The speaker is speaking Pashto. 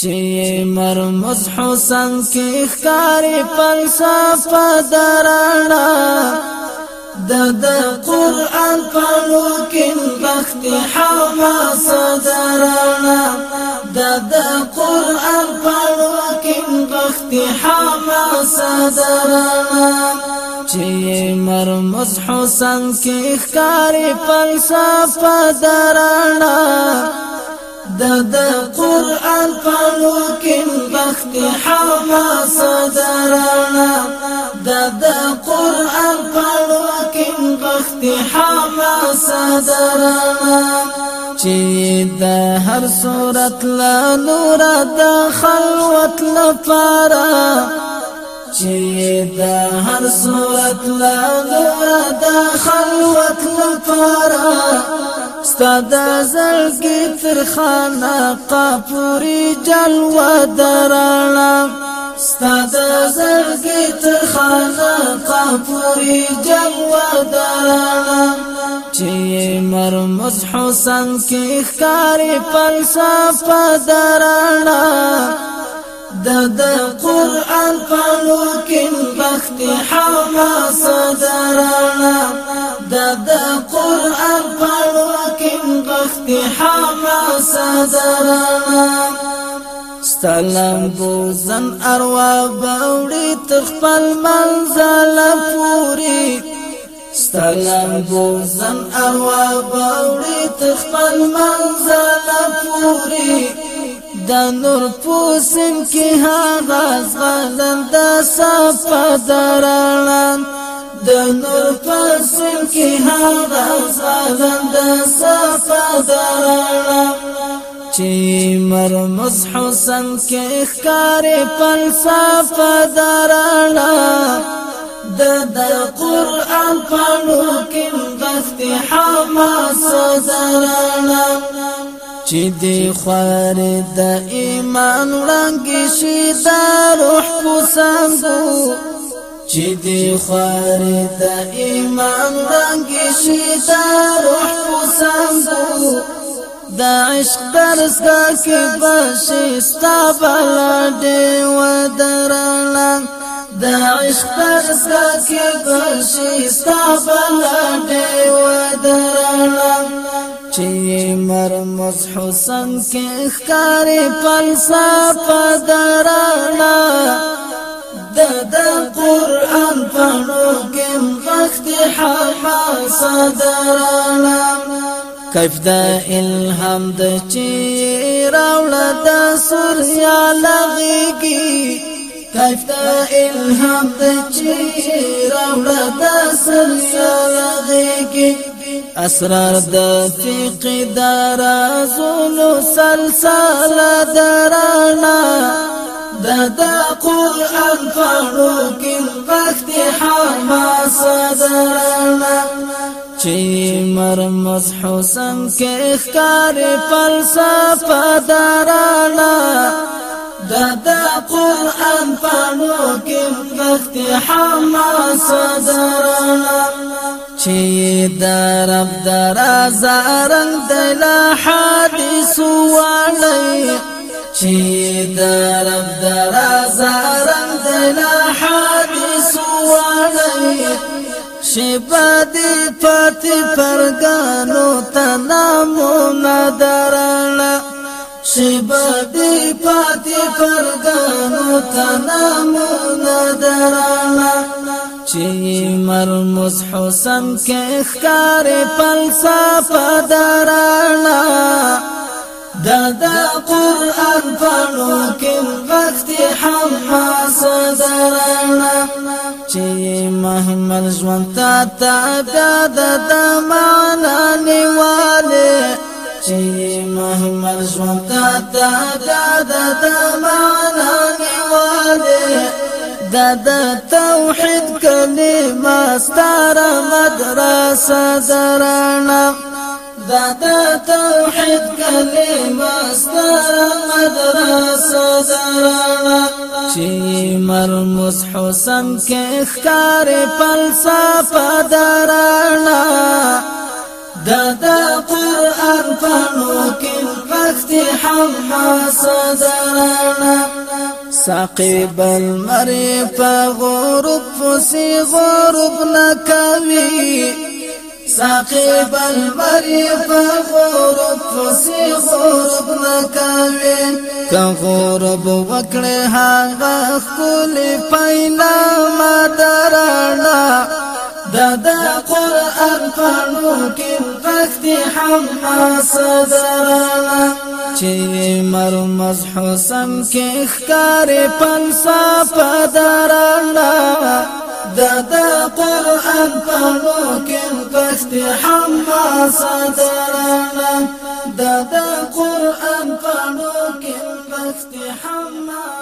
چې مرمز حسن کې ښکاری فلسفه درانا د د قران په لوکین بخت حما صدرانا د د قران په لوکین بخت حما صدرانا چې مرمز حسن کې ښکاری فلسفه درانا د قرآن پانو کم بخت حما صدرانا د قرآن پانو کم بخت حما صدرانا چې د هر صورت لا نور د خلوت لپاره چې د هر صورت لا نور د خلوت لپاره استاد زلګي تر خانه قپوري جلوه درانا استاد زلګي تر خانه قپوري جلوه درانا چې مر مسح حسن کې ښکاری فلسفه درانا د قرآن پلو کن بخت حما صدرانا د قرآن پلو کن بخت حما صدرانا سلام بوزن اروا باوڑی تخپل منزل پوری سلام بوزن اروا باوڑی تخپل منزل پوری د نور پوسم کې هغه ځغلند صفدران د نور پوسم کې هغه ځغلند صفدران چې مرمز حسن کې اخکار فلسفه درانه د د قران په نور کې بس حماس زرانا چې دی خوار د ایمان وړانګې شي د روح پسنګو چې دی خوار د ایمان وړانګې شي د روح پسنګو د عشق درس کا کې بشي ستا بل دې و درلنګ د عشق درس کا کې بشي ستا بل دې و درلنګ چې مرمز حسن کې اخکاری پلسا پدرانا د قران په نوګم غخت حماس صدرانا کیف دا الہم دا چی راولا دا سوریا لغيږي کیف دا الہم دا چی راولا دا سوریا لغيږي اسرار د فقه دارا زولو سلسل درانا د قران فاروق وخت حماس درانا چې مرمز حسن کې اخکار فلسفه درانا دا قرآن فاروق کم وقت حماس چې درب درازا رنگ د لا حادث وړي چې درب درازا رنگ د لا حادث وړي شپد پات پرګانو تنامو ندرنا شپد پات پرګانو تنامو ندرنا چې مرمز حسن کې اخکار فلسفه درانا دا دا قرآن پڑو کم وقت حم حاصد رانا چی محمل جوانتا تا بیاد دا معنا نوالی چی محمل جوانتا تا بیاد دا معنا نوالی دا د توحید کلمه ستار مدرسه درنا دا د توحید کلمه ستار مدرسه درنا چې مر حسن کې ښکار فلسفه درنا دا د قران په نو کې پخت هم حسدرنا ساقي المری په غروب فسی غروب نكامي ساقي المری په غروب فسی غروب نكامي كغروب غروب وکړه هغه خپل پینا ما درړه دا دا قرآن پانو فاكتي حم حاصد رانا چی مرمز حسن كي اخكاري پنسا پدرالا دا دا قرآن پانو فاكتي حم حاصد رانا دا دا قرآن پانو فاكتي حم حاصد